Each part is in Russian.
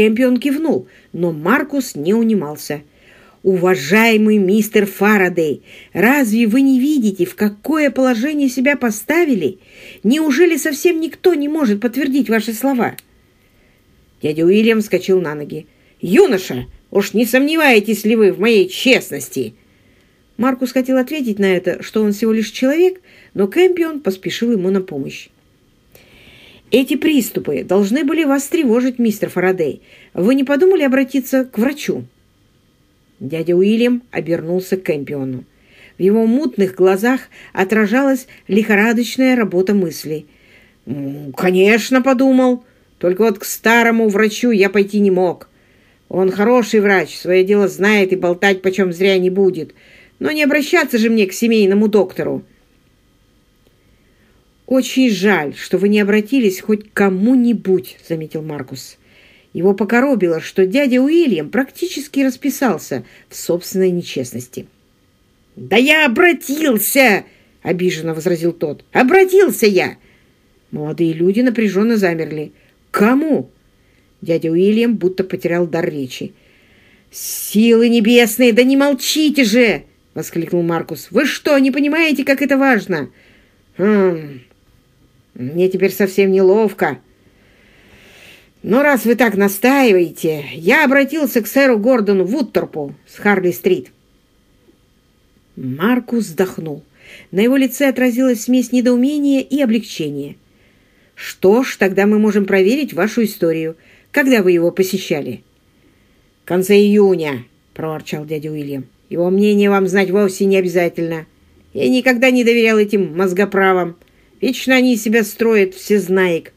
Кэмпион кивнул, но Маркус не унимался. «Уважаемый мистер Фарадей, разве вы не видите, в какое положение себя поставили? Неужели совсем никто не может подтвердить ваши слова?» Дядя Уильям вскочил на ноги. «Юноша, уж не сомневаетесь ли вы в моей честности?» Маркус хотел ответить на это, что он всего лишь человек, но Кэмпион поспешил ему на помощь. «Эти приступы должны были вас тревожить, мистер Фарадей. Вы не подумали обратиться к врачу?» Дядя Уильям обернулся к Кэмпиону. В его мутных глазах отражалась лихорадочная работа мыслей. «Конечно, — подумал, — только вот к старому врачу я пойти не мог. Он хороший врач, свое дело знает и болтать почем зря не будет. Но не обращаться же мне к семейному доктору». «Очень жаль, что вы не обратились хоть к кому-нибудь», — заметил Маркус. Его покоробило, что дядя Уильям практически расписался в собственной нечестности. «Да я обратился!» — обиженно возразил тот. «Обратился я!» Молодые люди напряженно замерли. «Кому?» Дядя Уильям будто потерял дар речи. «Силы небесные, да не молчите же!» — воскликнул Маркус. «Вы что, не понимаете, как это важно?» «Хм... Мне теперь совсем неловко. Но раз вы так настаиваете, я обратился к сэру Гордону Вудторпу с Харли-стрит. Маркус вздохнул. На его лице отразилась смесь недоумения и облегчения. «Что ж, тогда мы можем проверить вашу историю. Когда вы его посещали?» «В конце июня», — проворчал дядя Уильям. «Его мнение вам знать вовсе не обязательно. Я никогда не доверял этим мозгоправам. Вечно они себя строят всезнаек.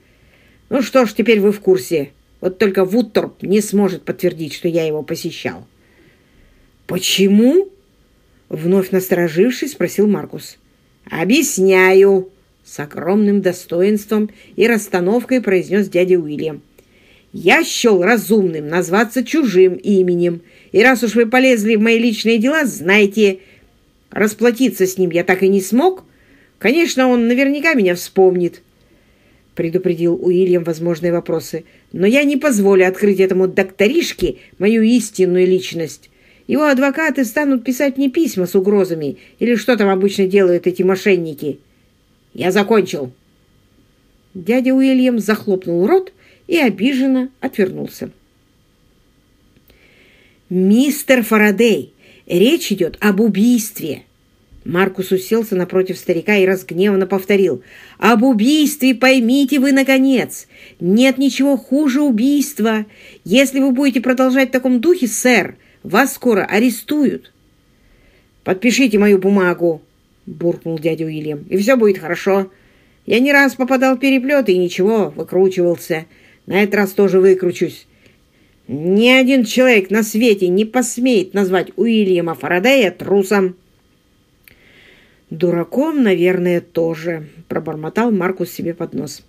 Ну что ж, теперь вы в курсе. Вот только Вудторп не сможет подтвердить, что я его посещал. «Почему?» — вновь насторожившись, спросил Маркус. «Объясняю!» — с огромным достоинством и расстановкой произнес дядя Уильям. «Я счел разумным назваться чужим именем, и раз уж вы полезли в мои личные дела, знайте, расплатиться с ним я так и не смог. Конечно, он наверняка меня вспомнит, — предупредил Уильям возможные вопросы. «Но я не позволю открыть этому докторишке мою истинную личность. Его адвокаты станут писать мне письма с угрозами, или что там обычно делают эти мошенники. Я закончил». Дядя Уильям захлопнул рот и обиженно отвернулся. «Мистер Фарадей, речь идет об убийстве!» Маркус уселся напротив старика и разгневанно повторил. «Об убийстве поймите вы, наконец! Нет ничего хуже убийства! Если вы будете продолжать в таком духе, сэр, вас скоро арестуют!» «Подпишите мою бумагу!» — буркнул дядя Уильям. «И все будет хорошо. Я не раз попадал в переплеты и ничего, выкручивался. На этот раз тоже выкручусь. Ни один человек на свете не посмеет назвать Уильяма Фарадея трусом!» «Дураком, наверное, тоже», — пробормотал Маркус себе под нос.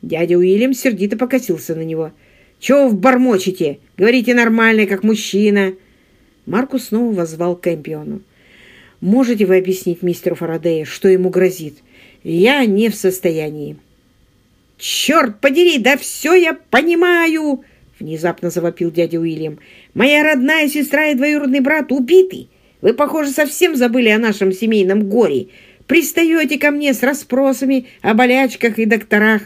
Дядя Уильям сердито покосился на него. «Чего вы бормочете? Говорите нормально, как мужчина!» Маркус снова возвал к Кэмпиону. «Можете вы объяснить мистеру Фарадею, что ему грозит? Я не в состоянии». «Черт подери, да все я понимаю!» Внезапно завопил дядя Уильям. «Моя родная сестра и двоюродный брат убиты!» Вы, похоже, совсем забыли о нашем семейном горе. Пристаете ко мне с расспросами о болячках и докторах.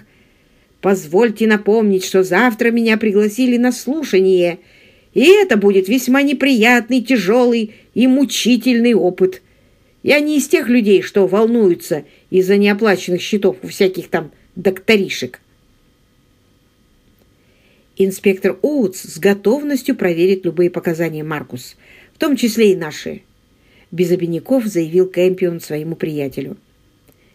Позвольте напомнить, что завтра меня пригласили на слушание, и это будет весьма неприятный, тяжелый и мучительный опыт. Я не из тех людей, что волнуются из-за неоплаченных счетов у всяких там докторишек. Инспектор Оутс с готовностью проверит любые показания Маркус – в том числе и наши», — без обиняков заявил Кэмпион своему приятелю.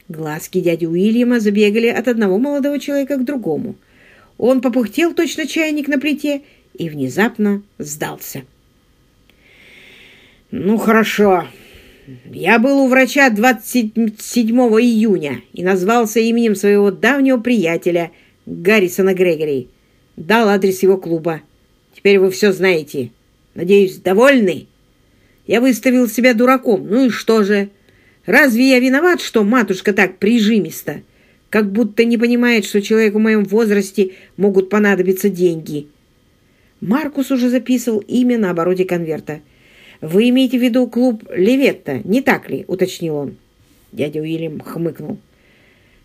Глазки дяди Уильяма забегали от одного молодого человека к другому. Он попухтел точно чайник на плите и внезапно сдался. «Ну, хорошо. Я был у врача 27 июня и назвался именем своего давнего приятеля Гаррисона Грегори. Дал адрес его клуба. Теперь вы все знаете. Надеюсь, довольны?» Я выставил себя дураком. Ну и что же? Разве я виноват, что матушка так прижимиста? Как будто не понимает, что человеку в моем возрасте могут понадобиться деньги. Маркус уже записывал имя на обороте конверта. «Вы имеете в виду клуб Леветта, не так ли?» — уточнил он. Дядя Уильям хмыкнул.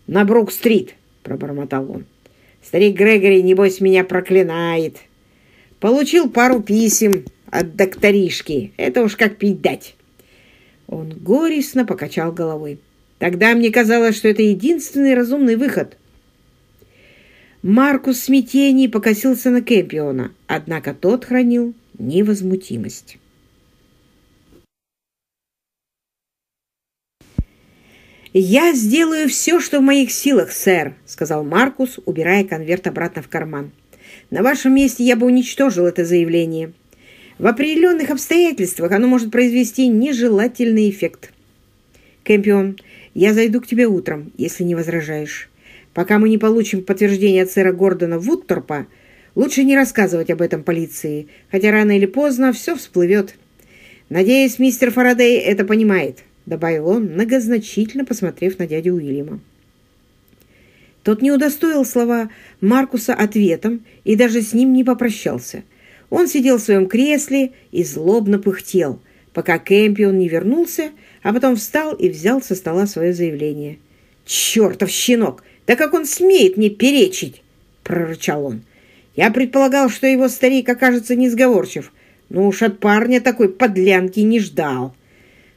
«На Брук-стрит», — пробормотал он. «Старик Грегори, небось, меня проклинает. Получил пару писем от докторишки. Это уж как пить дать». Он горестно покачал головой. «Тогда мне казалось, что это единственный разумный выход». Маркус в смятении покосился на Кэмпиона, однако тот хранил невозмутимость. «Я сделаю все, что в моих силах, сэр», — сказал Маркус, убирая конверт обратно в карман. «На вашем месте я бы уничтожил это заявление. В определенных обстоятельствах оно может произвести нежелательный эффект. Кэмпион, я зайду к тебе утром, если не возражаешь. Пока мы не получим подтверждение от сэра Гордона Вудторпа, лучше не рассказывать об этом полиции, хотя рано или поздно все всплывет. Надеюсь, мистер Фарадей это понимает», — добавил он, многозначительно посмотрев на дядю Уильяма. Тот не удостоил слова Маркуса ответом и даже с ним не попрощался. Он сидел в своем кресле и злобно пыхтел, пока Кэмпион не вернулся, а потом встал и взял со стола свое заявление. «Чертов щенок! «Да как он смеет мне перечить?» — прорычал он. «Я предполагал, что его старик окажется несговорчив, но уж от парня такой подлянки не ждал.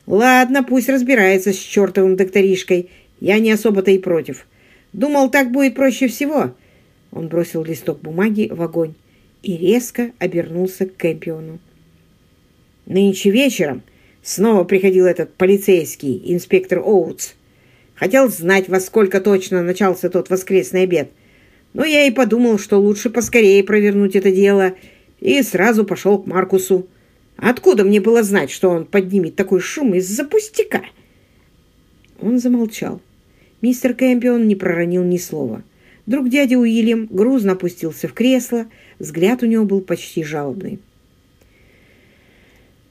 Ладно, пусть разбирается с чертовым докторишкой, я не особо-то и против. Думал, так будет проще всего». Он бросил листок бумаги в огонь и резко обернулся к Кэмпиону. Нынче вечером снова приходил этот полицейский, инспектор Оутс. Хотел знать, во сколько точно начался тот воскресный обед. Но я и подумал, что лучше поскорее провернуть это дело, и сразу пошел к Маркусу. Откуда мне было знать, что он поднимет такой шум из-за пустяка?» Он замолчал. Мистер Кэмпион не проронил ни слова. Вдруг дядя Уильям грузно опустился в кресло, взгляд у него был почти жалобный.